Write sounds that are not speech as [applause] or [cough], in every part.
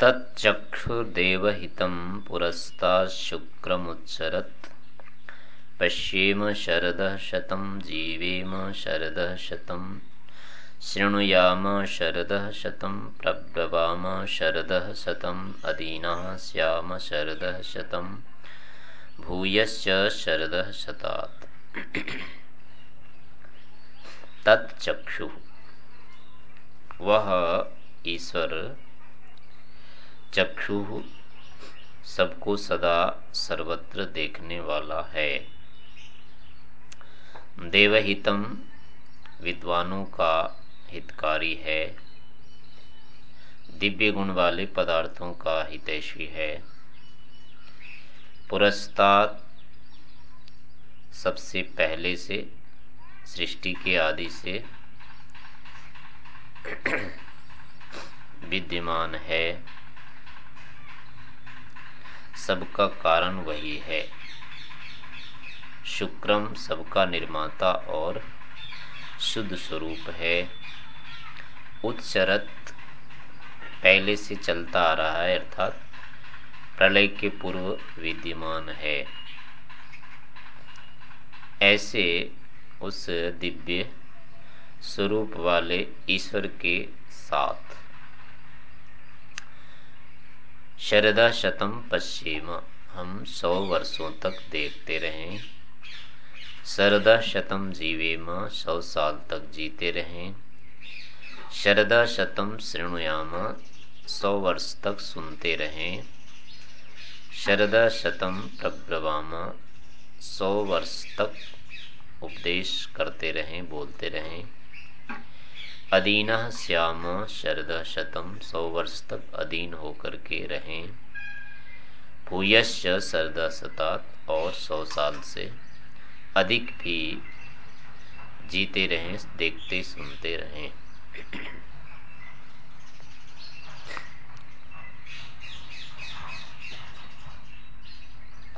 तच्चक्षुर्देवहितं पुरस्ताशुक्रमुच्चरत्। पश्येम शरदः शतं जीवेम शरदः शतं शृणुयाम शरदः शतं प्रब्रवाम शरदः शतम् अदीनाः स्याम शरदः शतं भूयश्च शरदः शतात्। तत्चक्षु। वह ईश्वर चक्षु सबको सदा सर्वत्र देखने वाला है। देवहितम विद्वानों का हितकारी है। दिव्य गुण वाले पदार्थों का हितैषी है। पुरस्ताद सबसे पहले से, सृष्टि के आदि से [clears throat] विद्यमान है। सबका कारण वही है। शुक्रम सबका निर्माता और शुद्ध स्वरूप है। उत्चरत पहले से चलता आ रहा है, अर्थात प्रलय के पूर्व विद्यमान है। ऐसे उस दिव्य स्वरूप वाले ईश्वर के साथ शरदा शतम पश्चिम हम सौ वर्षों तक देखते रहें। शरदा शतम जीवेम, सौ साल तक जीते रहें। शरदा शतम श्रृणुयाम सौ वर्ष तक सुनते रहें। शरदा शतम प्रब्रवाम, सौ वर्ष तक उपदेश करते रहें, बोलते रहें। अधीन श्याम शरद शतम सौ वर्ष तक अधीन होकर के रहें। भूयश्च शरद शतात और सौ साल से अधिक भी जीते रहें, देखते सुनते रहें।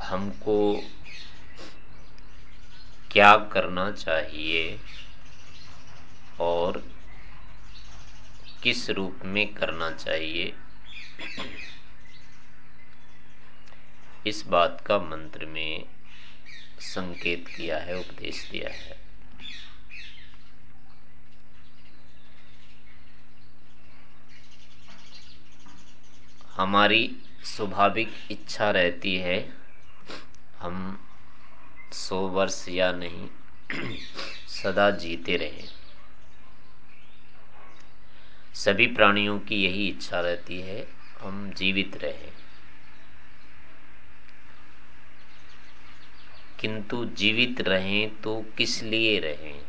हमको क्या करना चाहिए और किस रूप में करना चाहिए? इस बात का मंत्र में संकेत किया है, उपदेश दिया है। हमारी स्वाभाविक इच्छा रहती है, हम सौ वर्ष या नहीं, [clears throat] सदा जीते रहें। सभी प्राणियों की यही इच्छा रहती है, हम जीवित रहें। किंतु जीवित रहें तो किस लिए रहें?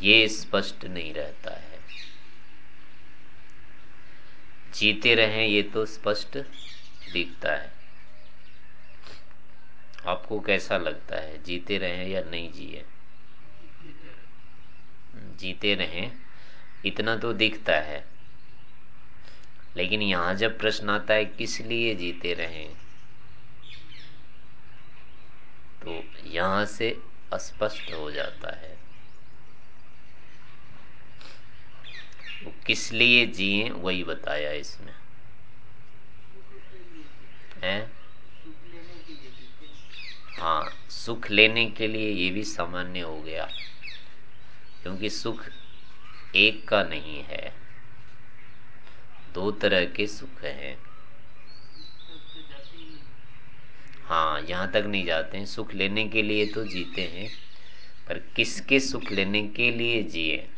ये स्पष्ट नहीं रहता है। जीते रहें ये तो स्पष्ट दिखता है। आपको कैसा लगता है, जीते रहें या नहीं जिए? जीते रहें, इतना तो दिखता है। लेकिन यहाँ जब प्रश्न आता है, किस लिए जीते रहें? तो यहाँ से अस्पष्ट हो जाता है। वो किस लिए जिए, वही बताया इसमें। है? हाँ सुख लेने के लिए ये भी सामान्य हो गया। क्योंकि सुख एक का नहीं है। दो तरह के सुख हैं। हाँ यहाँ तक नहीं जाते हैं। सुख लेने के लिए तो जीते हैं, पर किसके सुख लेने के लिए जिए?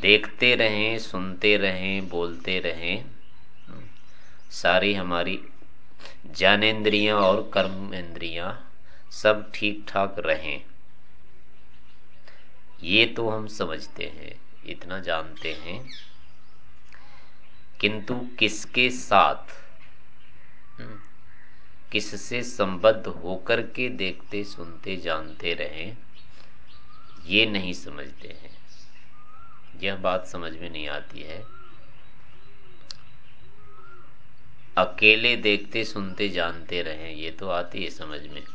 देखते रहें, सुनते रहें, बोलते रहें। सारी हमारी ज्ञानेन्द्रियाँ और कर्म इंद्रियाँ सब ठीक ठाक रहें। ये तो हम समझते हैं इतना जानते हैं। किंतु किसके साथ हम्म, किससे संबद्ध होकर के देखते सुनते जानते रहें ये नहीं समझते हैं। यह बात समझ में नहीं आती है। अकेले देखते, सुनते, जानते रहें, ये तो आती है समझ में।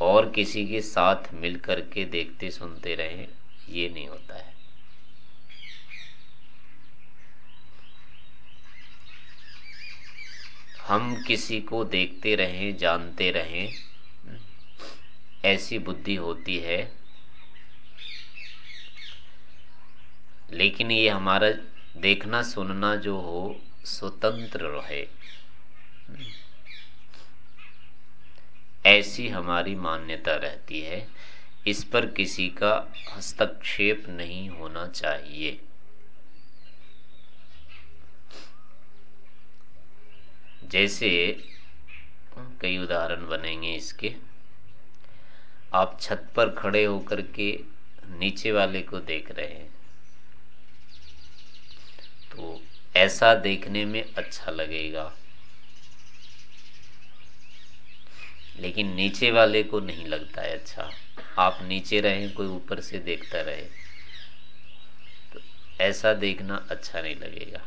और किसी के साथ मिल करके देखते, सुनते रहें, ये नहीं होता है। हम किसी को देखते रहें, जानते रहें, ऐसी बुद्धि होती है। लेकिन ये हमारा देखना, सुनना जो हो स्वतंत्र रहे। ऐसी हमारी मान्यता रहती है। इस पर किसी का हस्तक्षेप नहीं होना चाहिए। जैसे, कई उदाहरण बनेंगे इसके। आप छत पर खड़े होकर के नीचे वाले को देख रहे हैं। तो ऐसा देखने में अच्छा लगेगा। लेकिन नीचे वाले को नहीं लगता है अच्छा। आप नीचे रहें, कोई ऊपर से देखता रहे। तो ऐसा देखना अच्छा नहीं लगेगा।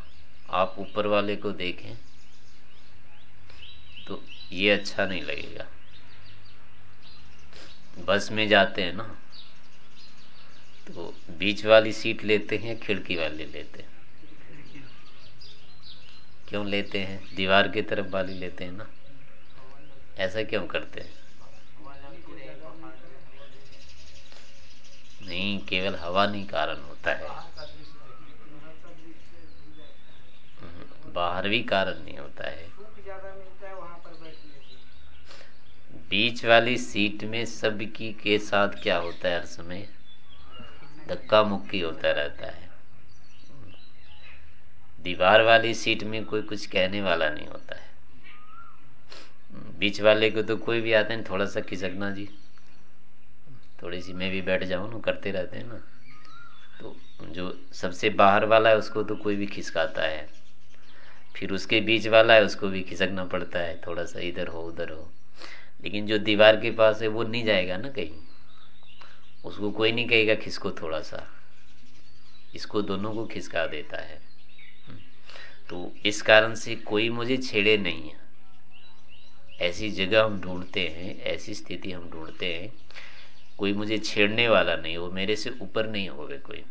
आप ऊपर वाले को देखें तो ये अच्छा नहीं लगेगा। बस में जाते हैं ना तो बीच वाली सीट लेते हैं, खिड़की वाले लेते हैं। क्यों लेते हैं? दीवार की तरफ़ बाली लेते हैं ना? ऐसा क्यों करते हैं? नहीं, केवल हवा नहीं कारण होता है। बाहर भी कारण नहीं होता है। बीच वाली सीट में सबकी के साथ क्या होता है हर समय? धक्का मुक्की होता रहता है। दीवार वाली सीट में कोई कुछ कहने वाला नहीं होता है। बीच वाले को तो कोई भी आता है, थोड़ा सा खिसकना जी। थोड़ी सी मैं भी बैठ जाऊँ ना, करते रहते हैं ना। तो जो सबसे बाहर वाला है, उसको तो कोई भी खिसकाता है। फिर उसके बीच वाला है, उसको भी खिसकना पड़ता है, थोड़ा सा इधर हो, उधर हो। लेकिन जो दीवार के पास है, वो नहीं जाएगा ना कहीं। उसको कोई नहीं कहेगा, खिसको थोड़ा सा। इसको दोनों को खिसका देता है। तो इस कारण से कोई मुझे छेड़े नहीं है। ऐसी जगह हम ढूंढते हैं ऐसी स्थिति हम ढूंढते हैं कोई मुझे छेड़ने वाला नहीं हो मेरे से ऊपर नहीं हो कोई।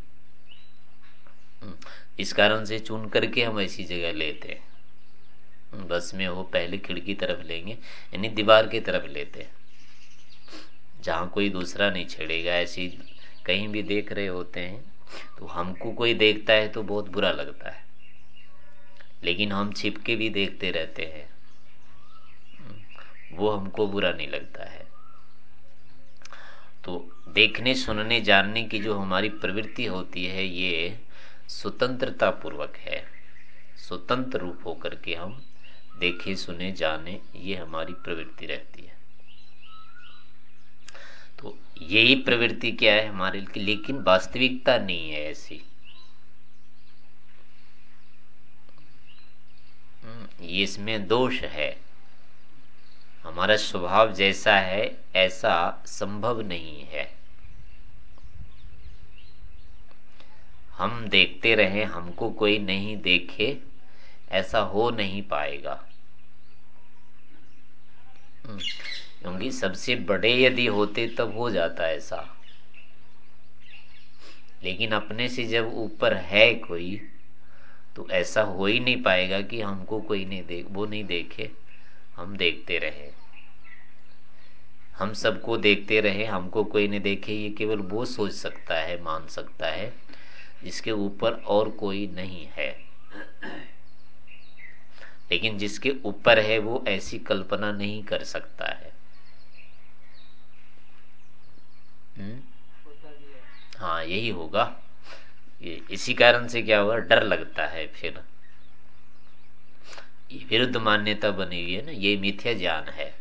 हम्म, इस कारण से चुन करके हम ऐसी जगह लेते हैं। हम्म, बस में हो पहले खिड़की तरफ़ लेंगे यानी दीवार की तरफ़ लेते हैं। जहाँ कोई दूसरा नहीं छेड़ेगा ऐसी कहीं भी देख रहे होते हैं तो हमको कोई देखता है तो बहुत बुरा लगता है। लेकिन हम छिप के भी देखते रहते हैं। वो हमको बुरा नहीं लगता है। तो देखने, सुनने, जानने की जो हमारी प्रवृत्ति होती है, ये स्वतंत्रता पूर्वक है। स्वतंत्र रूप होकर के हम देखे, सुने, जाने, ये हमारी प्रवृत्ति रहती है। तो यही प्रवृत्ति क्या है हमारे लिए? लेकिन वास्तविकता नहीं है ऐसी। इसमें दोष है। हमारा स्वभाव जैसा है ऐसा संभव नहीं है। हम देखते रहे हमको कोई नहीं देखे ऐसा हो नहीं पाएगा। हम्म, क्योंकि सबसे बड़े यदि होते तब हो जाता ऐसा। लेकिन अपने से जब ऊपर है कोई तो ऐसा हो ही नहीं पाएगा कि हमको कोई नहीं देख, वो नहीं देखे। हम देखते रहे। हम सबको देखते रहे, हमको कोई नहीं देखे, ये केवल वो सोच सकता है, मान सकता है, जिसके ऊपर और कोई नहीं है। लेकिन जिसके ऊपर है, वो ऐसी कल्पना नहीं कर सकता है। हुँ? हाँ यही होगा। ये इसी कारण से क्या हुआ? डर लगता है फिर। विरुद्ध मान्यता बनी हुई है ना, ये मिथ्या ज्ञान है।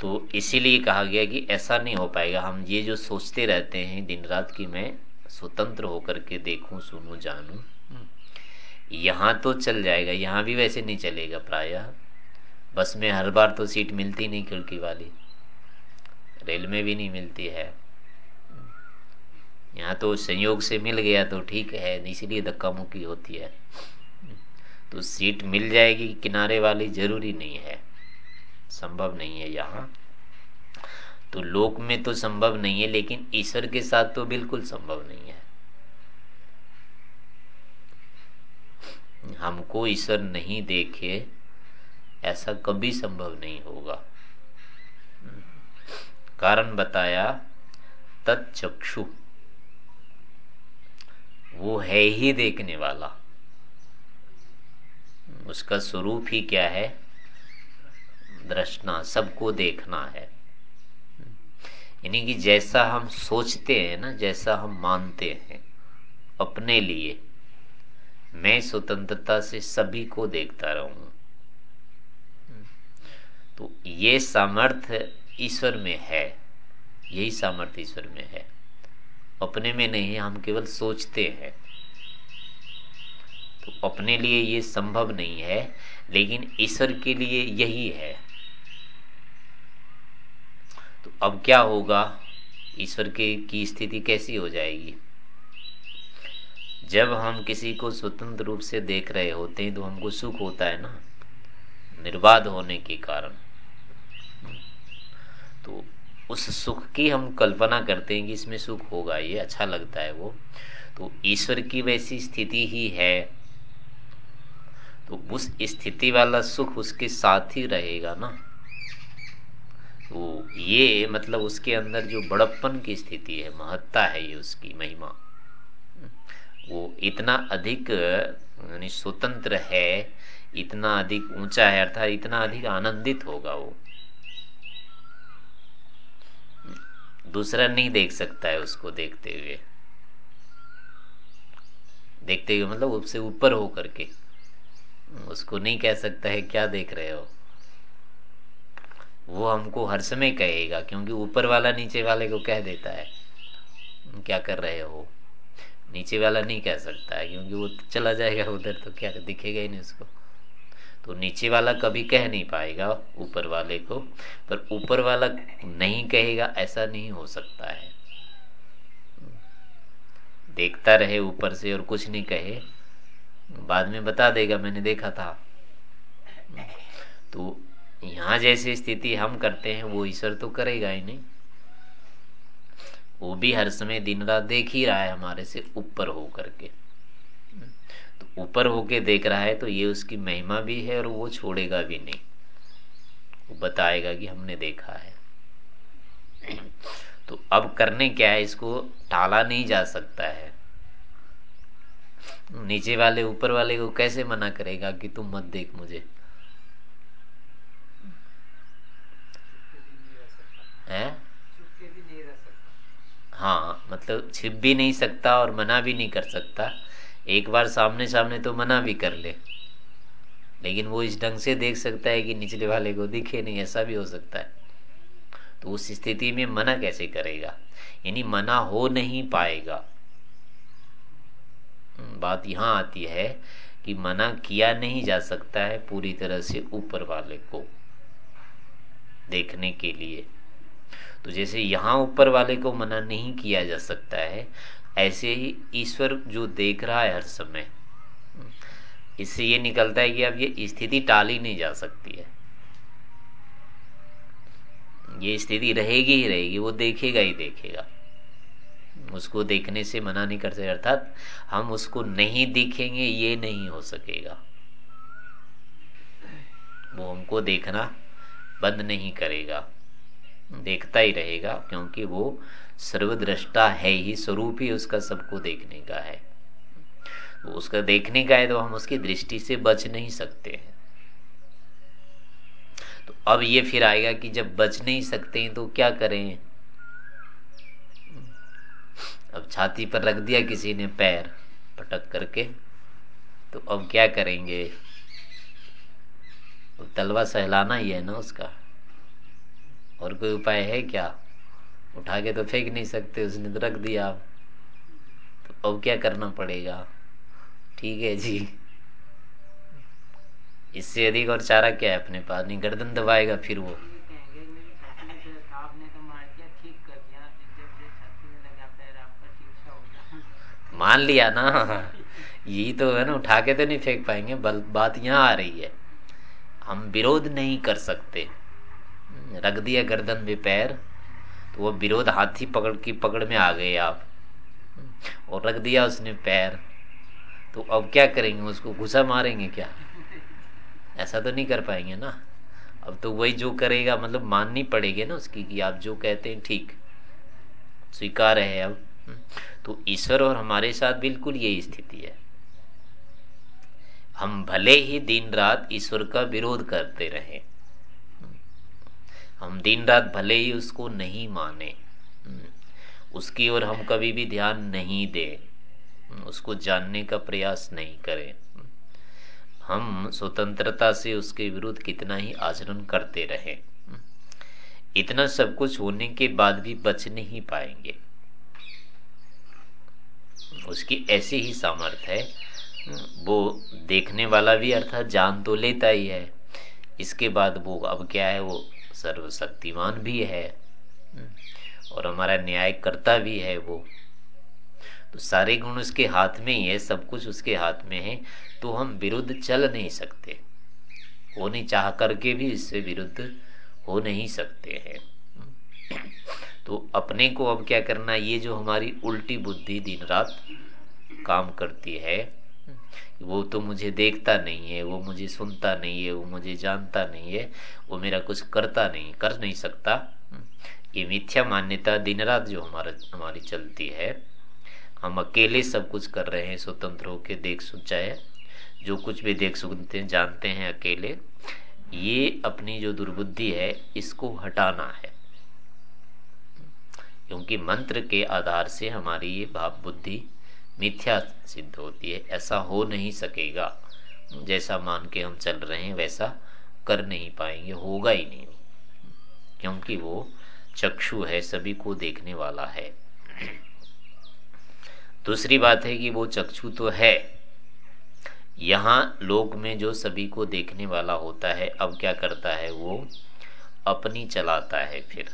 तो इसीलिए कहा गया कि ऐसा नहीं हो पाएगा। हम ये जो सोचते रहते हैं दिन रात की, मैं स्वतंत्र होकर के देखूँ, सुनूं, जानूं, यहाँ तो चल जाएगा, यहाँ भी वैसे नहीं चलेगा प्राय। बस में हर बार तो सीट मिलती नहीं खिड़की वाली। रेल में भी नहीं मिलती है। यहाँ तो संयोग से मिल गया तो ठीक है, इसीलिए धक्का मुक्की होती है। तो सीट मिल जाएगी किनारे वाली, ज़रूरी नहीं है। संभव नहीं है यहाँ। तो लोक में तो संभव नहीं है, लेकिन ईश्वर के साथ तो बिल्कुल संभव नहीं है। हमको ईश्वर नहीं देखे, ऐसा कभी संभव नहीं होगा। कारण बताया, तत्चक्षु। वो है ही देखने वाला। उसका स्वरूप ही क्या है? दृष्टना, सबको देखना है। यानी कि जैसा हम सोचते हैं ना, जैसा हम मानते हैं अपने लिए, मैं स्वतंत्रता से सभी को देखता रहूँ। तो ये सामर्थ्य ईश्वर में है, यही सामर्थ्य ईश्वर में है। अपने में नहीं, हम केवल सोचते हैं। तो अपने लिए ये संभव नहीं है, लेकिन ईश्वर के लिए यही है। तो अब क्या होगा? ईश्वर के, की स्थिति कैसी हो जाएगी? जब हम किसी को स्वतंत्र रूप से देख रहे होते हैं तो हमको सुख होता है ना? निर्बाध होने के कारण। तो उस सुख की हम कल्पना करते हैं कि इसमें सुख होगा, ये अच्छा लगता है वो। तो ईश्वर की वैसी स्थिति ही है। तो उस स्थिति वाला सुख उसके साथ ही रहेगा ना। तो ये मतलब उसके अंदर जो बड़प्पन की स्थिति है, महत्ता है ये उसकी, महिमा। वो इतना अधिक, यानी स्वतंत्र है, इतना अधिक ऊँचा है, अर्थात इतना अधिक आनंदित होगा वो। दूसरा नहीं देख सकता है उसको देखते हुए। देखते हुए मतलब उससे ऊपर हो करके उसको नहीं कह सकता है क्या देख रहे हो। वो हमको हर समय कहेगा क्योंकि ऊपर वाला नीचे वाले को कह देता है। क्या कर रहे हो? नीचे वाला नहीं कह सकता है क्योंकि वो चला जाएगा उधर तो क्या दिखेगा ही नहीं उसको। तो नीचे वाला कभी कह नहीं पाएगा ऊपर वाले को, पर ऊपर वाला नहीं कहेगा, ऐसा नहीं हो सकता है। देखता रहे ऊपर से और कुछ नहीं कहे। बाद में बता देगा, मैंने देखा था। तो यहाँ जैसी स्थिति हम करते हैं, वो ईश्वर तो करेगा ही नहीं। वो भी हर समय दिन रात देख ही रहा है हमारे से ऊपर हो करके तो ऊपर होके देख रहा है तो ये उसकी महिमा भी है और वो छोड़ेगा भी नहीं। वो बताएगा कि हमने देखा है। तो अब करने क्या है, इसको टाला नहीं जा सकता है। नीचे वाले, ऊपर वाले को कैसे मना करेगा कि तुम मत देख मुझे? है? हाँ मतलब छिप भी नहीं सकता और मना भी नहीं कर सकता। एक बार सामने सामने तो मना भी कर ले। लेकिन वो इस ढंग से देख सकता है कि निचले वाले को दिखे नहीं, ऐसा भी हो सकता है। तो उस स्थिति में मना कैसे करेगा? यानी मना हो नहीं पाएगा। बात यहाँ आती है कि मना किया नहीं जा सकता है पूरी तरह से ऊपर वाले को देखने के लिए। तो जैसे यहाँ ऊपर वाले को मना नहीं किया जा सकता है ऐसे ही ईश्वर जो देख रहा है हर समय, इससे ये निकलता है कि अब ये स्थिति टाली नहीं जा सकती है। ये स्थिति रहेगी ही रहेगी, वो देखेगा ही देखेगा। उसको देखने से मना नहीं कर अर्थात हम उसको नहीं देखेंगे, ये नहीं हो सकेगा। वो हमको देखना बंद नहीं करेगा, देखता ही रहेगा, क्योंकि वो सर्वद्रष्टा है ही, स्वरूप ही उसका सबको देखने का है। उसका देखने का है तो हम उसकी दृष्टि से बच नहीं सकते हैं। तो अब ये फिर आएगा कि जब बच नहीं सकते हैं तो क्या करें? अब छाती पर रख दिया किसी ने पैर पटक करके तो अब क्या करेंगे? तलवा सहलाना ही है ना उसका। और कोई उपाय है क्या? उठा के तो फेंक नहीं सकते, उसने तो रख दिया। तो अब क्या करना पड़ेगा? ठीक है जी। इससे अधिक और चारा क्या है अपने पास? नहीं, गर्दन दबाएगा फिर वो। मान लिया ना? यही तो है ना उठा के तो नहीं फेंक पाएँगे, बल, बात यहाँ आ रही है। हम विरोध नहीं कर सकते। रख दिया गर्दन में पैर। वो विरोध हाथी पकड़ की पकड़ में आ गए आप। और रख दिया उसने पैर। तो अब क्या करेंगे? उसको घुसा मारेंगे क्या? ऐसा तो नहीं कर पाएँगे ना। अब तो वही जो करेगा मतलब माननी पड़ेगी ना उसकी कि आप जो कहते हैं ठीक। स्वीकार है अब। तो ईश्वर और हमारे साथ बिल्कुल यही स्थिति है। हम भले ही दिन रात ईश्वर का विरोध करते रहे। हम दिन रात भले ही उसको नहीं माने, उसकी ओर हम कभी भी ध्यान नहीं दें, उसको जानने का प्रयास नहीं करें। हम स्वतंत्रता से उसके विरुद्ध कितना ही आचरण करते रहे, इतना सब कुछ होने के बाद भी बच नहीं पाएँगे। उसकी ऐसी ही सामर्थ्य है, वो देखने वाला भी अर्थात जान तो लेता ही है, इसके बाद वो अब क्या है, वो सर्वशक्तिमान भी है और हमारा न्याय करता भी है वो। तो सारे गुण उसके हाथ में ही है, सब कुछ उसके हाथ में है तो हम विरुद्ध चल नहीं सकते। वो नहीं चाह करके भी इससे विरुद्ध हो नहीं सकते हैं। तो अपने को अब क्या करना, ये जो हमारी उल्टी बुद्धि दिन रात काम करती है वो तो मुझे देखता नहीं है, वो मुझे सुनता नहीं है, वो मुझे जानता नहीं है, वो मेरा कुछ करता नहीं, कर नहीं सकता। ये मिथ्या मान्यता दिन रात जो हमारा, हमारी चलती है। हम अकेले सब कुछ कर रहे हैं, स्वतंत्र होकर देख सुन चाहे जो कुछ भी देख सुनते हैं, जानते हैं अकेले, ये अपनी जो दुर्बुद्धि है, इसको हटाना है। क्योंकि मंत्र के आधार से हमारी ये भाव बुद्धि मिथ्या सिद्ध होती है, ऐसा हो नहीं सकेगा। जैसा मान के हम चल रहे हैं, वैसा कर नहीं पाएँगे, होगा ही नहीं। क्योंकि वो चक्षु है, सभी को देखने वाला है। दूसरी बात है कि वो चक्षु तो है। यहाँ लोक में जो सभी को देखने वाला होता है, अब क्या करता है वो? अपनी चलाता है फिर।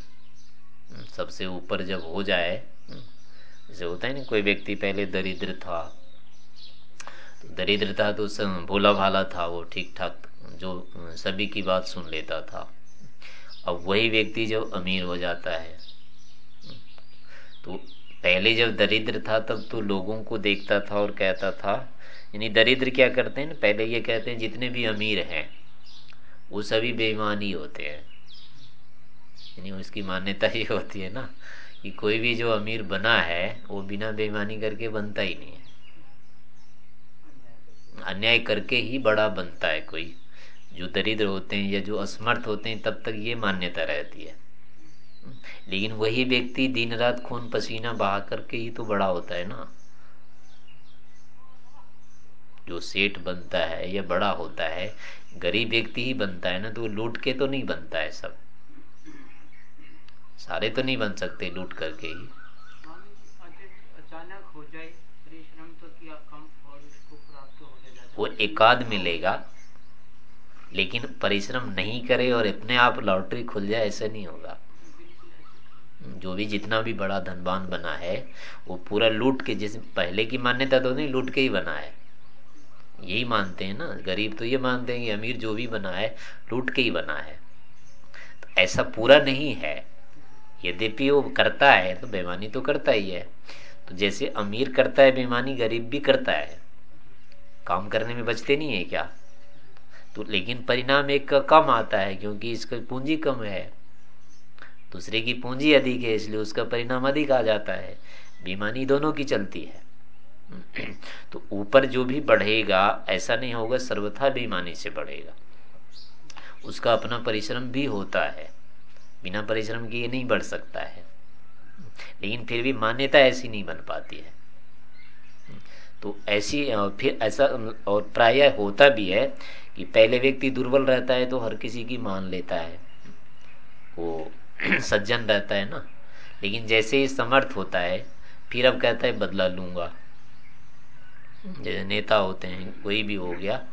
सबसे ऊपर जब हो जाए जैसे होता है ना, कोई व्यक्ति पहले दरिद्र था तो दरिद्र था तो भोला भाला था, वो ठीक ठाक जो सभी की बात सुन लेता था। अब वही व्यक्ति जब अमीर हो जाता है तो पहले जब दरिद्र था, तब तो लोगों को देखता था और कहता था, यानी दरिद्र क्या करते हैं ना, पहले ये कहते हैं, जितने भी अमीर हैं, वो सभी बेईमान ही होते हैं। यानी उसकी मान्यता ही होती है ना कि कोई भी जो अमीर बना है, वो बिना बेईमानी करके बनता ही नहीं है। अन्याय करके ही बड़ा बनता है कोई। जो दरिद्र होते हैं या जो असमर्थ होते हैं, तब तक ये मान्यता रहती है। लेकिन वही व्यक्ति दिन रात खून पसीना बहा करके ही तो बड़ा होता है ना। जो सेठ बनता है या बड़ा होता है, गरीब व्यक्ति ही बनता है ना तो लूट के तो नहीं बनता है सब। सारे तो नहीं बन सकते लूट करके ही। अचानक हो जाए परिश्रम तो हो वो एकाद मिलेगा लेकिन परिश्रम नहीं करे और अपने आप लॉटरी खुल जाए ऐसा नहीं होगा। जो भी जितना भी बड़ा धनवान बना है वो पूरा लूट के जिस पहले की मान्यता तो नहीं लूट के ही बना है। यही मानते हैं ना गरीब तो ये मानते हैं कि अमीर जो भी बना है लूट के ही बना है। तो ऐसा पूरा नहीं है। यद्यपि वो करता है तो बेमानी तो करता ही है। तो जैसे अमीर करता है बेमानी गरीब भी करता है। काम करने में बचते नहीं है क्या? तो लेकिन परिणाम एक कम आता है, क्योंकि इसका पूंजी कम है। दूसरे की पूंजी अधिक है, इसलिए उसका परिणाम अधिक आ जाता है। बेमानी दोनों की चलती है। [clears throat] तो ऊपर जो भी बढ़ेगा, ऐसा नहीं होगा, सर्वथा बेईमानी से बढ़ेगा। उसका अपना परिश्रम भी होता है। बिना परिश्रम किए नहीं बढ़ सकता है। लेकिन फिर भी मान्यता ऐसी नहीं बन पाती है। तो ऐसी फिर ऐसा, और प्राय होता भी है कि पहले व्यक्ति दुर्बल रहता है तो हर किसी की मान लेता है। वो [clears throat] सज्जन रहता है ना। लेकिन जैसे ही समर्थ होता है, फिर अब कहता है, बदला लूँगा। जैसे नेता होते हैं, कोई भी हो गया,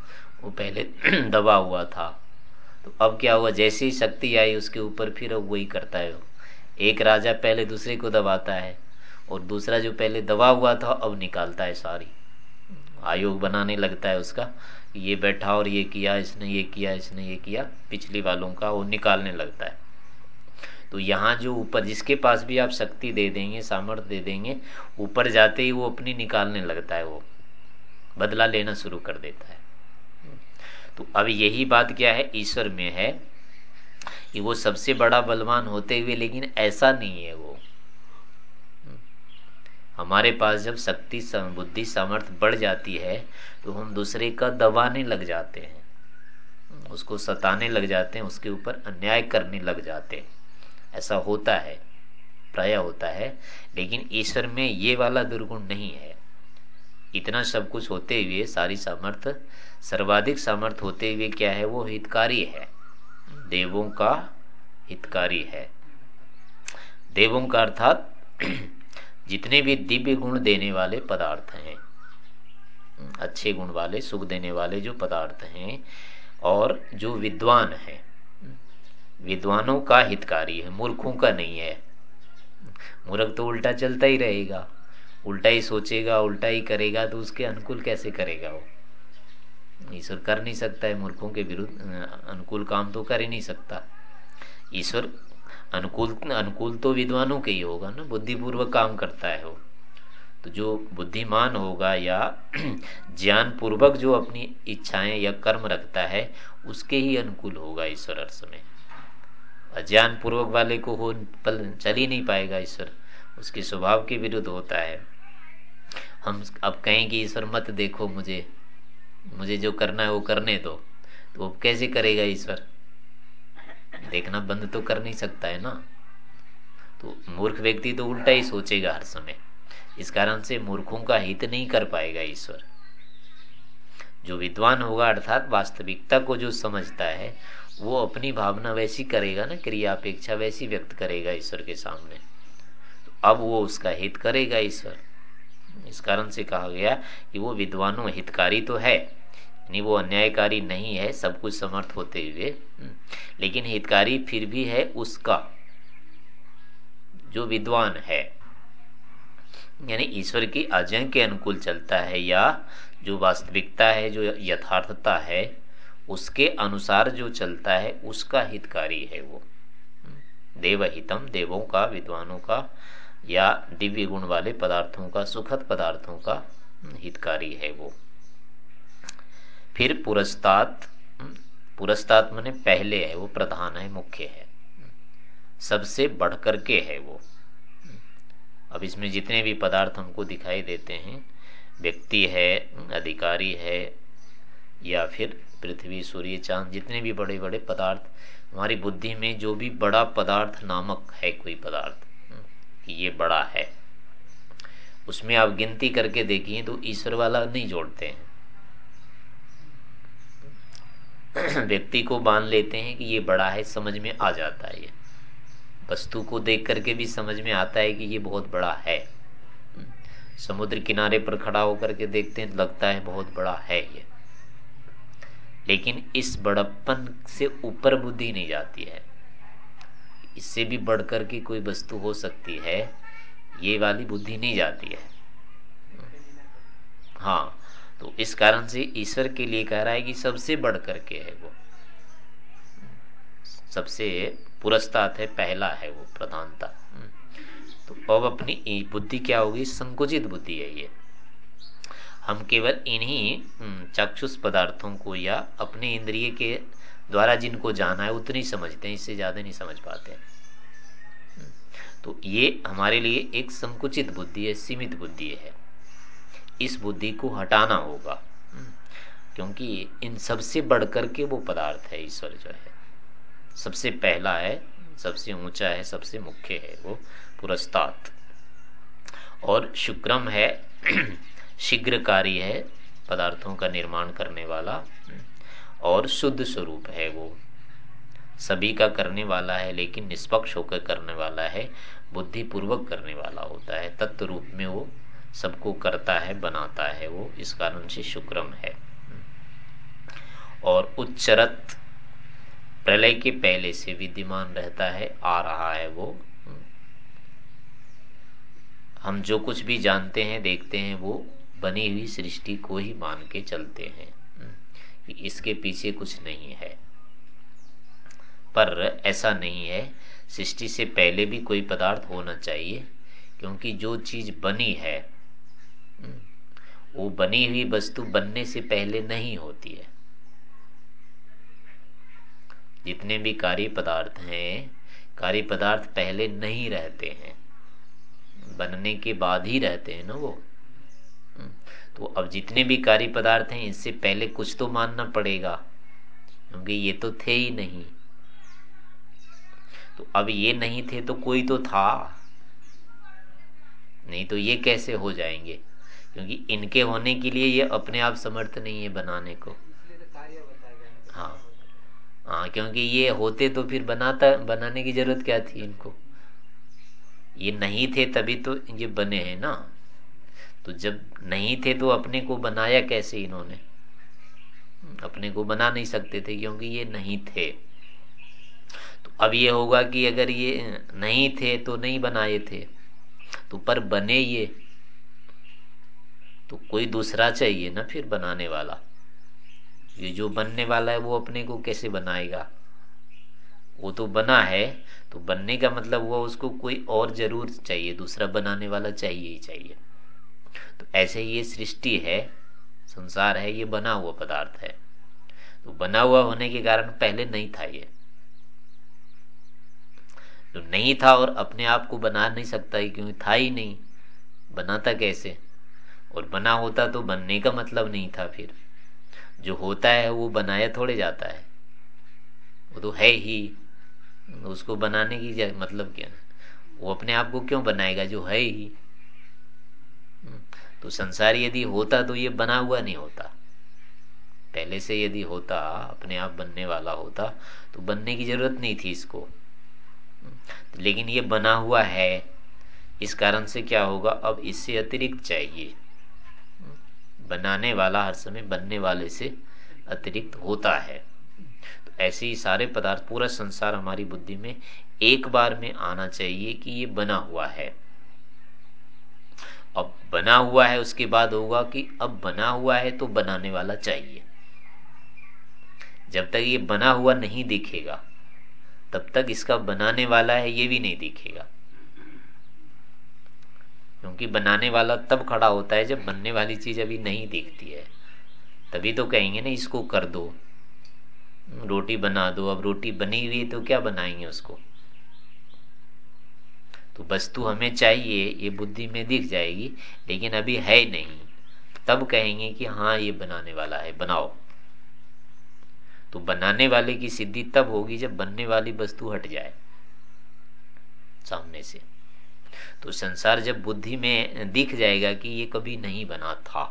वो पहले [clears throat] दबा हुआ था। तो अब क्या हुआ? जैसी शक्ति आई उसके ऊपर, फिर अब वही करता है एक राजा पहले दूसरे को दबाता है और दूसरा जो पहले दबा हुआ था, अब निकालता है सारी। आयोग बनाने लगता है उसका ये बैठा और ये किया, इसने ये किया, इसने ये किया, पिछली वालों का वो निकालने लगता है। तो यहाँ जो ऊपर, जिसके पास भी आप शक्ति दे देंगे, सामर्थ्य दे देंगे, ऊपर जाते ही वो अपनी निकालने लगता है वो। बदला लेना शुरू कर देता है। तो अब यही बात क्या है? ईश्वर में है कि वो सबसे बड़ा बलवान होते हुए, लेकिन ऐसा नहीं है वो। हमारे पास जब शक्ति, बुद्धि, सामर्थ्य बढ़ जाती है तो हम दूसरे का दबाने लग जाते हैं। उसको सताने लग जाते हैं, उसके ऊपर अन्याय करने लग जाते हैं। ऐसा होता है, प्राय होता है, लेकिन ईश्वर में ये वाला दुर्गुण नहीं है। इतना सब कुछ होते हुए, सारी सामर्थ, सर्वाधिक सामर्थ होते हुए क्या है? वो हितकारी है। देवों का हितकारी है। देवों का अर्थात [clears throat] जितने भी दिव्य गुण देने वाले पदार्थ हैं, अच्छे गुण वाले, सुख देने वाले जो पदार्थ हैं, और जो विद्वान है, विद्वानों का हितकारी है, मूर्खों का नहीं है। मूर्ख तो उल्टा चलता ही रहेगा। उल्टा ही सोचेगा, उल्टा ही करेगा तो उसके अनुकूल कैसे करेगा वो? ईश्वर कर नहीं सकता है, मूर्खों के विरुद्ध अनुकूल काम तो कर ही नहीं सकता। ईश्वर अनुकूल अनुकूल तो विद्वानों के ही होगा ना, बुद्धिपूर्वक काम करता है वो। तो जो बुद्धिमान होगा या [clears throat] ज्ञान पूर्वक जो अपनी इच्छाएँ या कर्म रखता है, उसके ही अनुकूल होगा ईश्वर हर समय अज्ञान पूर्वक वाले को हो पल चल ही नहीं पाएगा ईश्वर। उसके स्वभाव के विरुद्ध होता है। हम अब कहें कि ईश्वर, मत देखो मुझे। मुझे जो करना है वो करने दो। तो वो कैसे करेगा ईश्वर? देखना बंद तो कर नहीं सकता है ना? तो मूर्ख व्यक्ति तो उल्टा ही सोचेगा हर समय। इस कारण से मूर्खों का हित नहीं कर पाएगा ईश्वर। जो विद्वान होगा, अर्थात वास्तविकता को जो समझता है, वो अपनी भावना वैसी करेगा ना क्रिया अपेक्षा वैसी व्यक्त करेगा ईश्वर के सामने। तो अब वो उसका हित करेगा ईश्वर। इस कारण से कहा गया कि वो विद्वानों हितकारी तो है नहीं वो अन्यायकारी नहीं है सब कुछ समर्थ होते हुए। हम्म, लेकिन हितकारी फिर भी है उसका जो विद्वान है। यानी ईश्वर की आज्ञा के अनुकूल चलता है या जो वास्तविकता है जो यथार्थता है उसके अनुसार जो चलता है उसका हितकारी है वो। हम्म, देवहितम देवों का विद्वानों का या दिव्य गुण वाले पदार्थों का, सुखद पदार्थों का हितकारी है वो। फिर पुरस्तात पुरस्तात मैंने पहले है, वो प्रधान है, मुख्य है। सबसे बढ़कर के है वो। अब इसमें जितने भी पदार्थ हमको दिखाई देते हैं, व्यक्ति है, अधिकारी है, या फिर पृथ्वी, सूर्य, चाँद, जितने भी बड़े बड़े पदार्थ, हमारी बुद्धि में जो भी बड़ा पदार्थ नामक है कोई पदार्थ कि ये बड़ा है। उसमें आप गिनती करके देखिए तो ईश्वर वाला नहीं जोड़ते हैं। [clears throat] व्यक्ति को बाँध लेते हैं कि ये बड़ा है, समझ में आ जाता है ये। वस्तु को देख करके भी समझ में आता है कि ये बहुत बड़ा है। समुद्र किनारे पर खड़ा होकर के देखते हैं, लगता है बहुत बड़ा है ये। लेकिन इस बड़प्पन से ऊपर बुद्धि नहीं जाती है। इससे भी बढ़कर की कोई वस्तु हो सकती है, ये वाली बुद्धि नहीं जाती है। हाँ तो इस कारण से ईश्वर के लिए कह रहा है कि सबसे बढ़ करके है वो। सबसे पुरस्तात है, पहला है वो प्रधानता। तो अब अपनी बुद्धि क्या होगी? संकुचित बुद्धि है ये। हम केवल इन्हीं चक्षुष पदार्थों को या अपने इंद्रिय के द्वारा जिनको जाना है उतनी समझते हैं, इससे ज़्यादा नहीं समझ पाते तो ये हमारे लिए एक संकुचित बुद्धि है, सीमित बुद्धि है। इस बुद्धि को हटाना होगा। क्योंकि इन सबसे बढ़कर के वो पदार्थ है, ईश्वर जो है। सबसे पहला है, सबसे ऊँचा है, सबसे मुख्य है वो पुरस्तात। और शुक्रम है, [clears throat] शीघ्रकारी है पदार्थों का निर्माण करने वाला। और शुद्ध स्वरूप है वो। सभी का करने वाला है, लेकिन निष्पक्ष होकर करने वाला है, बुद्धिपूर्वक करने वाला होता है। तत्व रूप में वो सबको करता है, बनाता है वो, इस कारण से शुक्रम है। और उच्चरत प्रलय के पहले से विद्यमान रहता है, आ रहा है वो। हम जो कुछ भी जानते हैं, देखते हैं, वो बनी हुई सृष्टि को ही मान के चलते हैं। इसके पीछे कुछ नहीं है। पर ऐसा नहीं है सृष्टि से पहले भी कोई पदार्थ होना चाहिए क्योंकि जो चीज़ बनी है हम्म, वो बनी हुई वस्तु बनने से पहले नहीं होती है। जितने भी कार्य पदार्थ हैं कार्य पदार्थ पहले नहीं रहते हैं। बनने के बाद ही रहते हैं ना वो। हम्म, तो अब जितने भी कार्य पदार्थ हैं इससे पहले कुछ तो मानना पड़ेगा। क्योंकि ये तो थे ही नहीं। तो अब ये नहीं थे तो कोई तो था। नहीं तो ये कैसे हो जाएँगे? क्योंकि इनके होने के लिए ये अपने आप समर्थ नहीं है बनाने को। तो हाँ। हाँ क्योंकि ये होते तो फिर बनाता बनाने की ज़रूरत क्या थी इनको? ये नहीं थे तभी तो ये बने हैं ना। तो जब नहीं थे तो अपने को बनाया कैसे इन्होंने? अपने को बना नहीं सकते थे क्योंकि ये नहीं थे। तो अब ये होगा कि अगर ये नहीं थे तो नहीं बनाए थे। तो पर बने ये। तो कोई दूसरा चाहिए ना फिर बनाने वाला? ये जो बनने वाला है वो अपने को कैसे बनाएगा? वो तो बना है तो बनने का मतलब हुआ उसको कोई और ज़रूर चाहिए, दूसरा बनाने वाला चाहिए ही चाहिए। तो ऐसे ही ये सृष्टि है, संसार है, ये बना हुआ पदार्थ है। तो बना हुआ होने के कारण पहले नहीं था ये। तो नहीं था और अपने आप को बना नहीं सकता ही क्योंकि था ही नहीं। बनाता कैसे? और बना होता तो बनने का मतलब नहीं था फिर। जो होता है, वो बनाया थोड़े जाता है। वो तो है ही। उसको बनाने की मतलब क्या? वो अपने आप को क्यों बनाएगा जो है ही? तो संसार यदि होता तो ये बना हुआ नहीं होता। पहले से यदि होता, अपने आप बनने वाला होता तो बनने की ज़रूरत नहीं थी इसको। लेकिन ये बना हुआ है, इस कारण से क्या होगा? अब इससे अतिरिक्त चाहिए। बनाने वाला हर समय बनने वाले से अतिरिक्त होता है। तो ऐसे ही सारे पदार्थ, पूरा संसार हमारी बुद्धि में एक बार में आना चाहिए कि ये बना हुआ है। अब बना हुआ है, उसके बाद होगा कि अब बना हुआ है तो बनाने वाला चाहिए। जब तक ये बना हुआ नहीं दिखेगा, तब तक इसका बनाने वाला है, ये भी नहीं दिखेगा। क्योंकि बनाने वाला तब खड़ा होता है जब बनने वाली चीज़ अभी नहीं दिखती है। तभी तो कहेंगे ना, इसको कर दो। रोटी बना दो, अब रोटी बनी हुई है तो क्या बनाएँगे उसको? तो वस्तु हमें चाहिए, ये बुद्धि में दिख जाएगी, लेकिन अभी है नहीं। तब कहेंगे कि हाँ ये बनाने वाला है, बनाओ। तो बनाने वाले की सिद्धि तब होगी जब बनने वाली वस्तु हट जाए सामने से। तो संसार जब बुद्धि में दिख जाएगा कि ये कभी नहीं बना था,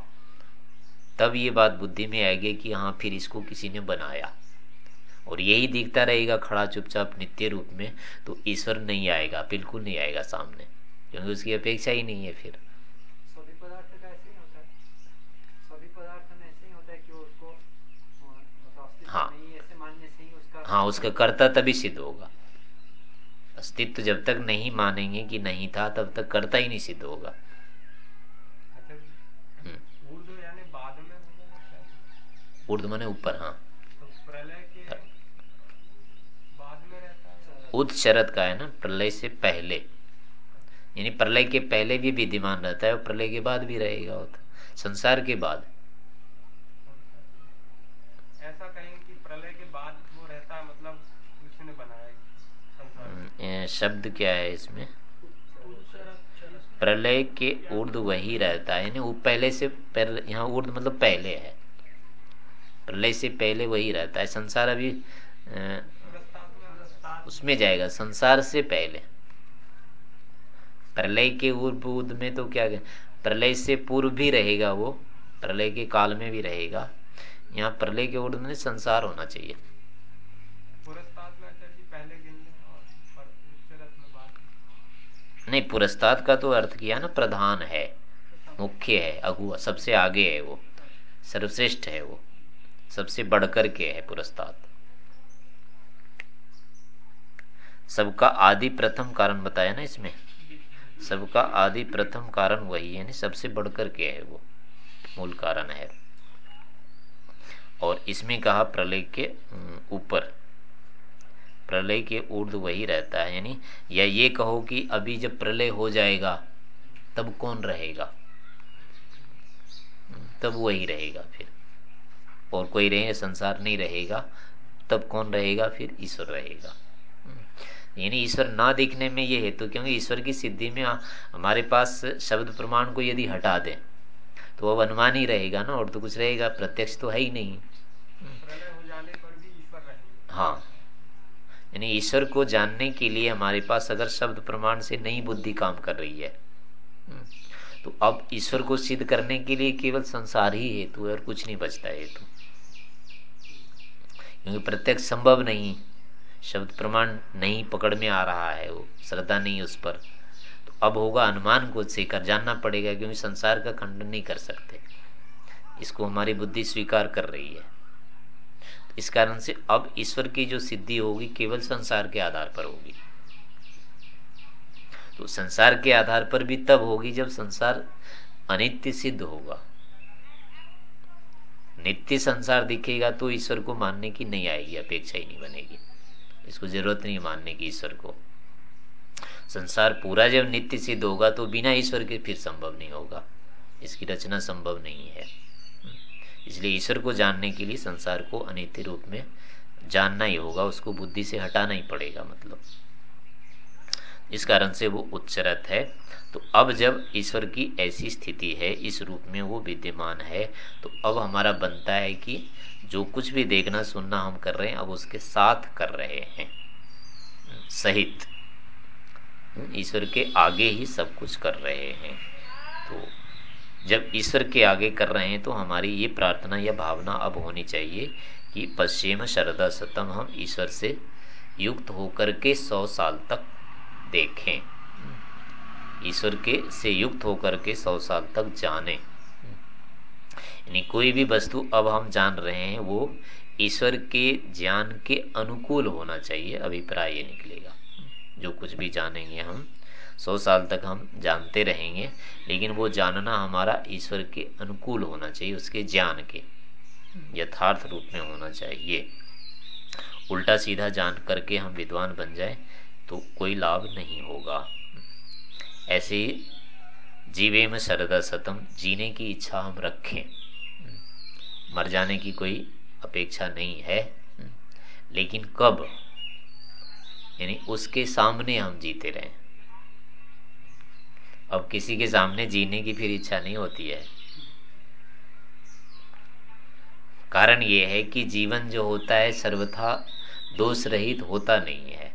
तब ये बात बुद्धि में आएगी कि हाँ फिर इसको किसी ने बनाया। और यही दिखता रहेगा खड़ा चुपचाप नित्य रूप में तो ईश्वर नहीं आएगा बिल्कुल नहीं आएगा सामने क्योंकि उसकी अपेक्षा ही नहीं है फिर। ही उसको हाँ। उसका कर्ता तभी सिद्ध होगा। अस्तित्व जब तक नहीं मानेंगे कि नहीं था तब तक कर्ता ही नहीं सिद्ध होगा। अच्छा, हम्म। ऊर्ध माने ऊपर हाँ तो प्रलय के बाद में उद शरद का है ना प्रलय से पहले। यानी प्रलय के पहले भी विद्यमान रहता है और प्रलय के बाद भी रहेगा होता संसार के बाद। ऐसा कहें कि प्रलय के बाद वो रहता है मतलब उसने बनाया हम्म, शब्द क्या है इसमें? प्रलय के उर्द वही रहता है यानी वो पहले से यहाँ उर्द मतलब पहले है। प्रलय से पहले वही रहता है संसार अभी उसमें जाएगा संसार से पहले। प्रलय के उर्द में तो क्या प्रलय से पूर्व भी रहेगा वो प्रलय के काल में भी रहेगा। यहाँ प्रलय के उर्द में संसार होना चाहिए। नहीं पुरस्ताद का तो अर्थ किया ना प्रधान है मुख्य है अगुआ सबसे आगे है वो सर्वश्रेष्ठ है वो सबसे बढ़कर के है पुरस्ताद। सबका आदि प्रथम कारण बताया ना इसमें? सबका आदि प्रथम कारण वही है सबसे बढ़कर के है वो? मूल कारण है। और इसमें कहा प्रलय के ऊपर। प्रलय के ऊर्ध वही रहता है, यानी या ये कहो कि अभी जब प्रलय हो जाएगा, तब कौन रहेगा? तब वही रहेगा फिर। और कोई रहे, संसार नहीं रहेगा, तब कौन रहेगा? फिर ईश्वर रहेगा। यानी ईश्वर ना दिखने में ये हेतु क्योंकि ईश्वर की सिद्धि में हमारे पास शब्द प्रमाण को यदि हटा दें तो अब अनुमान ही रहेगा ना और तो कुछ रहेगा प्रत्यक्ष तो है ही नहीं। हाँ यानी ईश्वर को जानने के लिए हमारे पास अगर शब्द प्रमाण से नई बुद्धि काम कर रही है तो अब ईश्वर को सिद्ध करने के लिए केवल संसार ही हेतु है और कुछ नहीं बचता हेतु। क्योंकि प्रत्यक्ष संभव नहीं। शब्द प्रमाण नहीं पकड़ में आ रहा है, वो श्रद्धा नहीं उस पर। तो अब होगा अनुमान को सीकर, जानना पड़ेगा क्योंकि संसार का खंडन नहीं कर सकते। इसको हमारी बुद्धि स्वीकार कर रही है। तो इस कारण से अब ईश्वर की जो सिद्धि होगी केवल संसार के आधार पर होगी। तो संसार के आधार पर भी तब होगी जब संसार अनित्य सिद्ध होगा। नित्य संसार दिखेगा तो ईश्वर को मानने की नहीं आएगी, अपेक्षा ही नहीं बनेगी। इसको ज़रूरत नहीं मानने की ईश्वर को। संसार पूरा जब नित्य सिद्ध होगा तो बिना ईश्वर के फिर संभव नहीं होगा। इसकी रचना संभव नहीं है। इसलिए ईश्वर को जानने के लिए संसार को अनित्य रूप में जानना ही होगा, उसको बुद्धि से हटाना ही पड़ेगा मतलब। इस कारण से वो उच्चरत है। तो अब जब ईश्वर की ऐसी स्थिति है, इस रूप में वो विद्यमान है तो अब हमारा बनता है कि जो कुछ भी देखना सुनना हम कर रहे हैं, अब उसके साथ कर रहे हैं। सहित। ईश्वर के आगे ही सब कुछ कर रहे हैं। तो जब ईश्वर के आगे कर रहे हैं तो हमारी ये प्रार्थना या भावना अब होनी चाहिए कि पश्चिम शरदा सतम हम ईश्वर से युक्त होकर के सौ साल तक देखें। ईश्वर के से युक्त होकर के सौ साल तक जाने। यानी कोई भी वस्तु अब हम जान रहे हैं, वो ईश्वर के ज्ञान के अनुकूल होना चाहिए, अभिप्राय ये निकलेगा। जो कुछ भी जानेंगे हम, सौ साल तक हम जानते रहेंगे, लेकिन वो जानना हमारा ईश्वर के अनुकूल होना चाहिए, उसके ज्ञान के, यथार्थ रूप में होना चाहिए। उल्टा सीधा जान करके हम विद्वान बन जाए तो कोई लाभ नहीं होगा। ऐसे जीवे में सरदा सतम जीने की इच्छा हम रखें। मर जाने की कोई अपेक्षा नहीं है। लेकिन कब? यानी उसके सामने हम जीते रहें। अब किसी के सामने जीने की फिर इच्छा नहीं होती है। कारण यह है कि जीवन जो होता है सर्वथा दोष रहित होता नहीं है।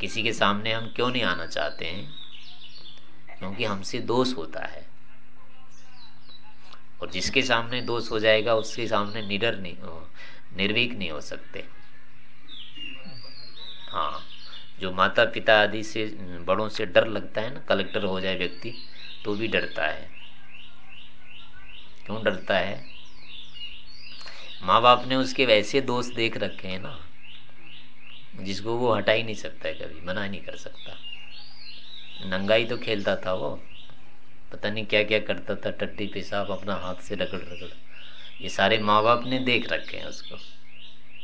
किसी के सामने हम क्यों नहीं आना चाहते हैं? क्योंकि हमसे दोष होता है। और जिसके सामने दोष हो जाएगा, उसके सामने निडर नहीं निर्भीक नहीं हो सकते। हाँ जो माता पिता आदि से, बड़ों से डर लगता है ना, कलेक्टर हो जाए व्यक्ति तो भी डरता है। क्यों डरता है? माँ बाप ने उसके वैसे दोस्त देख रखे हैं ना, जिसको वो हटा ही नहीं सकता है कभी, मना नहीं कर सकता। नंगाई तो खेलता था वो। पता नहीं क्या क्या करता था, टट्टी पेशाब अपना हाथ से रगड़ रगड़। ये सारे माँ बाप ने देख रखे हैं उसको।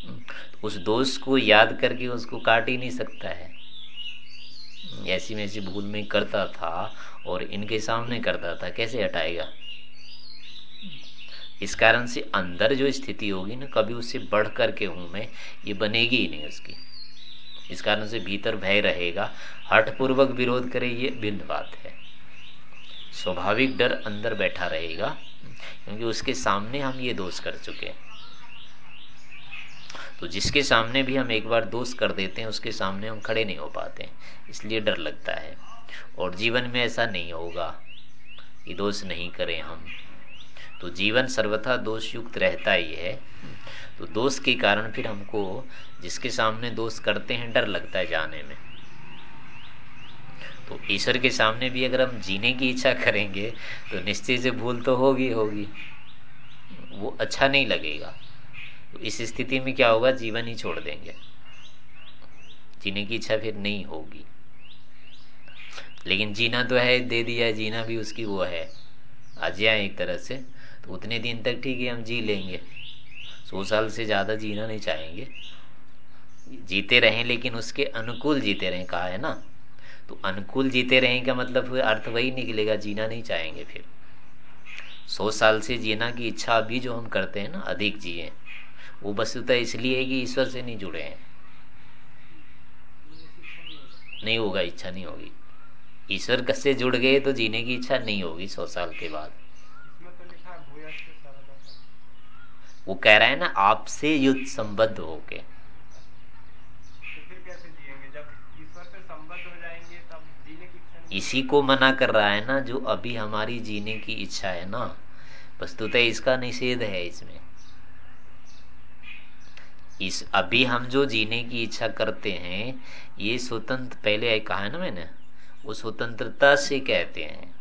तो उस दोस्त को याद करके उसको काट ही नहीं सकता है। ऐसी में ऐसी भूल में करता था और इनके सामने करता था, कैसे हटाएगा? इस कारण से अंदर जो स्थिति होगी ना, कभी उससे बढ़ करके हूँ मैं, ये बनेगी ही नहीं उसकी। इस कारण से भीतर भय रहेगा। हठपूर्वक विरोध करे, ये भिन्न बात है। स्वाभाविक डर अंदर बैठा रहेगा, क्योंकि उसके सामने हम ये दोष कर चुके हैं। तो जिसके सामने भी हम एक बार दोष कर देते हैं, उसके सामने हम खड़े नहीं हो पाते इसलिए डर लगता है। और जीवन में ऐसा नहीं होगा कि दोष नहीं करें हम। तो जीवन सर्वथा दोष युक्त रहता ही है। तो दोष के कारण फिर हमको जिसके सामने दोष करते हैं, डर लगता है जाने में। तो ईश्वर के सामने भी अगर हम जीने की इच्छा करेंगे तो निश्चित से भूल तो होगी होगी। वो अच्छा नहीं लगेगा। तो इस स्थिति में क्या होगा? जीवन ही छोड़ देंगे। जीने की इच्छा फिर नहीं होगी। लेकिन जीना तो है, दे दिया जीना भी उसकी वो है। आजिया एक तरह से तो उतने दिन तक ठीक है, हम जी लेंगे। सौ साल से ज़्यादा जीना नहीं चाहेंगे। जीते रहें, लेकिन उसके अनुकूल जीते रहें, कहा है ना? तो अनुकूल जीते रहें का मतलब अर्थ वही निकलेगा, जीना नहीं चाहेंगे फिर। सौ साल से जीना की इच्छा अभी जो हम करते हैं ना, अधिक जिए। वो वस्तुता इसलिए है कि ईश्वर से नहीं जुड़े हैं। नहीं होगा, इच्छा नहीं होगी। ईश्वर से जुड़ गए तो जीने की इच्छा नहीं होगी सौ साल के बाद। वो कह रहा है ना, आपसे युद्ध संबद्ध होके तो फिर कैसे जिएँगे जब ईश्वर से संबद्ध हो जाएँगे तब जीने की इच्छा इसी को मना कर रहा है ना जो अभी हमारी जीने की इच्छा है ना। वस्तुतः इसका निषेध है इसमें। इस अभी हम जो जीने की इच्छा करते हैं ये स्वतंत्र पहले कहा है ना मैंने वो स्वतंत्रता से कहते हैं।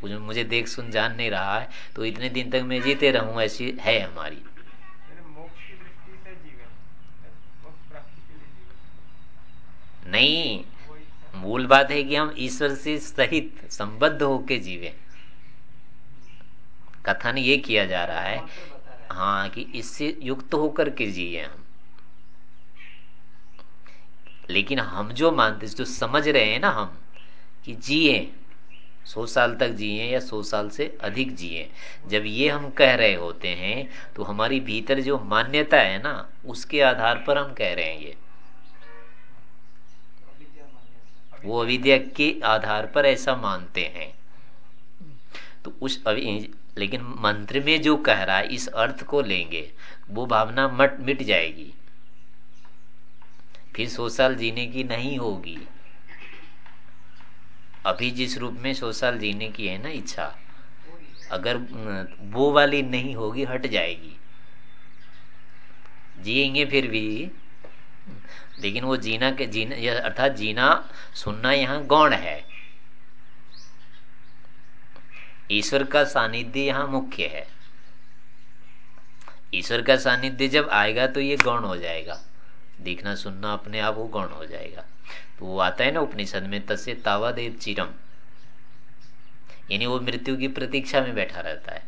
कुछ मुझे देख सुन जान नहीं रहा है तो इतने दिन तक मैं जीते रहूँ ऐसी है हमारी। नहीं मूल बात है कि हम ईश्वर से सहित संबद्ध होके जीवे। कथन ये किया जा रहा है हाँ कि इससे युक्त होकर के जिए हम। लेकिन हम जो मानते, जो समझ रहे हैं ना हम, कि जिए, सौ साल तक जिए या सौ साल से अधिक जिए, जब ये हम कह रहे होते हैं तो हमारी भीतर जो मान्यता है ना, उसके आधार पर हम कह रहे हैं ये। वो अविद्या के आधार पर ऐसा मानते हैं। तो उस लेकिन मंत्र में जो कह रहा है, इस अर्थ को लेंगे, वो भावना मट, मिट जाएगी। फिर सौ साल जीने की नहीं होगी। अभी जिस रूप में सौ साल जीने की है ना इच्छा, अगर वो वाली नहीं होगी, हट जाएगी। जिएँगे फिर भी लेकिन वो जीना के, जीना अर्थात जीना, सुनना यहाँ गौण है। ईश्वर का सानिध्य यहाँ मुख्य है। ईश्वर का सानिध्य जब आएगा तो ये गौण हो जाएगा। देखना, सुनना अपने आप वो गौण हो जाएगा। तो वो आता है ना उपनिषद में, तस्य तावादेव चिरम। यानी वो मृत्यु की प्रतीक्षा में बैठा रहता है।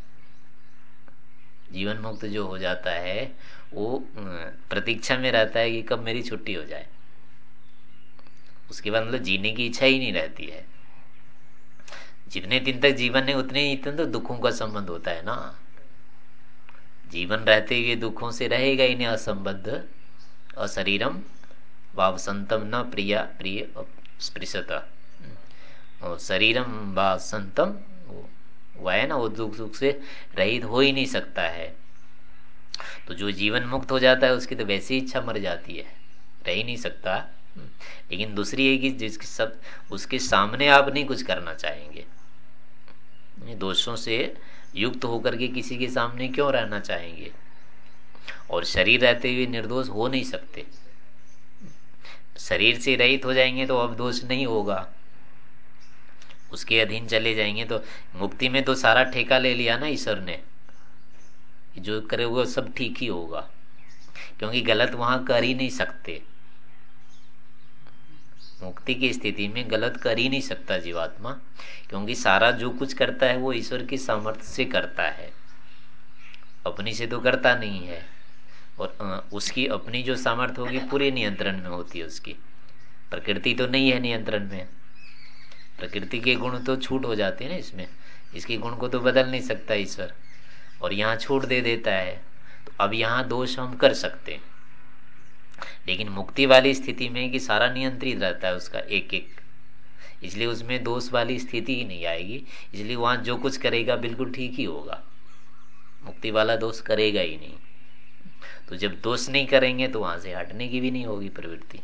जीवन मुक्त जो हो जाता है वो प्रतीक्षा में रहता है कि कब मेरी छुट्टी हो जाए। उसके बाद मतलब जीने की इच्छा ही नहीं रहती है। जितने दिन तक जीवन है, उतने ही दिन तक दुखों का संबंध होता है ना। जीवन रहते हुए दुखों से रहेगा ही नहीं असंबद्ध। अशरीरम वावसंतम न प्रिया, प्रिय, स्पृशत। और शरीरम वासंतम वह है ना, वो दुख सुख से रहित हो ही नहीं सकता है। तो जो जीवन मुक्त हो जाता है, उसकी तो वैसी इच्छा मर जाती है। रह ही नहीं सकता। लेकिन दूसरी है कि जिसके सब, उसके सामने आप नहीं कुछ करना चाहेंगे। दोषों से युक्त होकर के किसी के सामने क्यों रहना चाहेंगे? और शरीर रहते हुए निर्दोष हो नहीं सकते। शरीर से रहित हो जाएँगे तो अब दोष नहीं होगा। उसके अधीन चले जाएँगे तो मुक्ति में तो सारा ठेका ले लिया ना ईश्वर ने। जो करे वो सब ठीक ही होगा। क्योंकि गलत वहाँ कर ही नहीं सकते। मुक्ति की स्थिति में गलत कर ही नहीं सकता जीवात्मा, क्योंकि सारा जो कुछ करता है वो ईश्वर की सामर्थ्य से करता है। अपनी से तो करता नहीं है। और उसकी अपनी जो सामर्थ्य होगी पूरे नियंत्रण में होती है उसकी। प्रकृति तो नहीं है नियंत्रण में। प्रकृति के गुण तो छूट हो जाते हैं ना इसमें। इसके गुण को तो बदल नहीं सकता ईश्वर। और यहाँ छूट दे देता है तो अब यहाँ दोष हम कर सकते हैं। लेकिन मुक्ति वाली स्थिति में कि सारा नियंत्रित रहता है उसका एक एक इसलिए उसमें दोष वाली स्थिति ही नहीं आएगी। इसलिए वहाँ जो कुछ करेगा बिल्कुल ठीक ही होगा। मुक्ति वाला दोष करेगा ही नहीं। तो जब दोष नहीं करेंगे तो वहाँ से हटने की भी नहीं होगी प्रवृत्ति।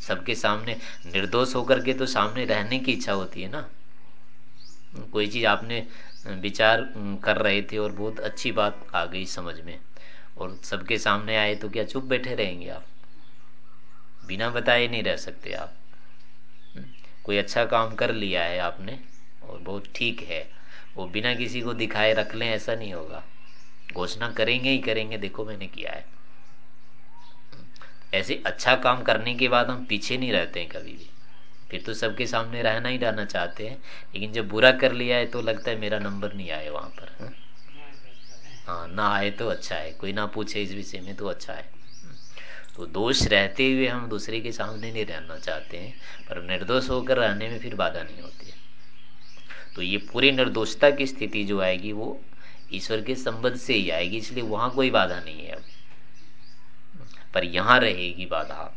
सबके सामने निर्दोष होकर के तो सामने रहने की इच्छा होती है ना? कोई चीज़ आपने विचार कर रहे थे और बहुत अच्छी बात आ गई समझ में। और सबके सामने आए तो क्या चुप बैठे रहेंगे आप? बिना बताए नहीं रह सकते आप। कोई अच्छा काम कर लिया है आपने और बहुत ठीक है। वो बिना किसी को दिखाए रख लें, ऐसा नहीं होगा। घोषणा करेंगे ही करेंगे, देखो मैंने किया है। ऐसे अच्छा काम करने के बाद हम पीछे नहीं रहते हैं कभी भी। फिर तो सबके सामने रहना ही रहना चाहते हैं, लेकिन जब बुरा कर लिया है तो लगता है मेरा नंबर नहीं आए वहाँ पर हाँ ना आए तो अच्छा है, कोई ना पूछे इस विषय में तो अच्छा है। तो दोष रहते हुए हम दूसरे के सामने नहीं रहना चाहते हैं, पर निर्दोष होकर रहने में फिर बाधा नहीं होती है। तो ये पूरी निर्दोषता की स्थिति जो आएगी वो ईश्वर के संबंध से ही आएगी, इसलिए वहाँ कोई बाधा नहीं है अब। पर यहाँ रहेगी बाधा।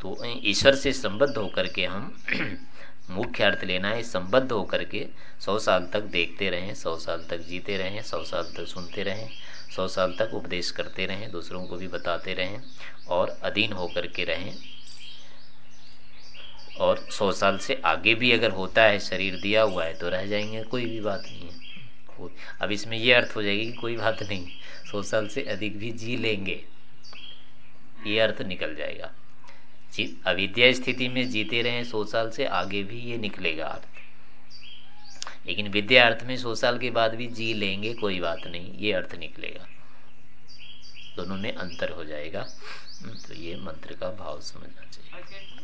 तो ईश्वर से संबद्ध होकर के हम [clears throat] मुख्य अर्थ लेना है, संबद्ध होकर के सौ साल तक देखते रहें, सौ साल तक जीते रहें, सौ साल तक सुनते रहें, सौ साल तक उपदेश करते रहें, दूसरों को भी बताते रहें और अधीन होकर के रहें। और सौ साल से आगे भी अगर होता है, शरीर दिया हुआ है तो रह जाएँगे, कोई भी बात नहीं है। अब इसमें यह अर्थ हो जाएगी कि कोई बात नहीं, सौ साल से अधिक भी जी लेंगे, ये अर्थ निकल जाएगा। अविद्या स्थिति में जीते रहे, सौ साल से आगे भी ये निकलेगा अर्थ लेकिन विद्या अर्थ में सौ साल के बाद भी जी लेंगे, कोई बात नहीं, ये अर्थ निकलेगा। दोनों में अंतर हो जाएगा। तो ये मंत्र का भाव समझना चाहिए।